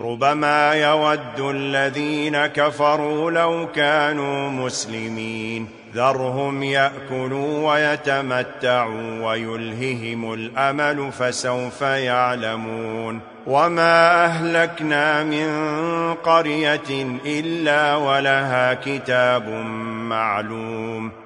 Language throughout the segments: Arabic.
ربما يود الذين كفروا لو كانوا مسلمين. ذرهم يأكلوا ويتمتعوا ويلههم الأمل فسوف يعلمون. وما أهلكنا من قرية إلا ولها كتاب معلوم.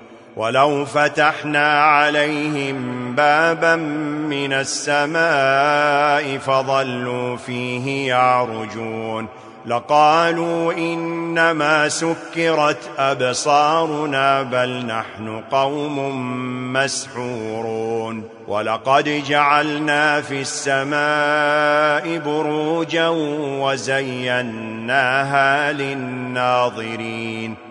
ولو فتحنا عليهم بابا من السماء فظلوا فيه يعرجون لقالوا إنما سكرت أبصارنا بل نحن قوم مسحورون ولقد جعلنا في السماء بروجا وزيناها للناظرين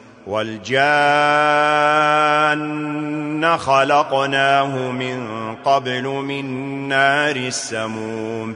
والجان خلقناه من قبل من نار السموم.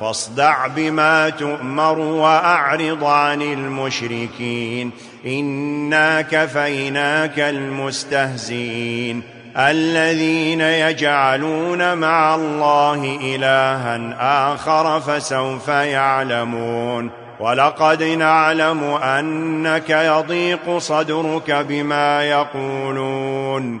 فاصدع بما تؤمر وأعرض عن المشركين. إنا كفيناك المستهزين الذين يجعلون مع الله إلها آخر فسوف يعلمون. ولقد نعلم أنك يضيق صدرك بما يقولون.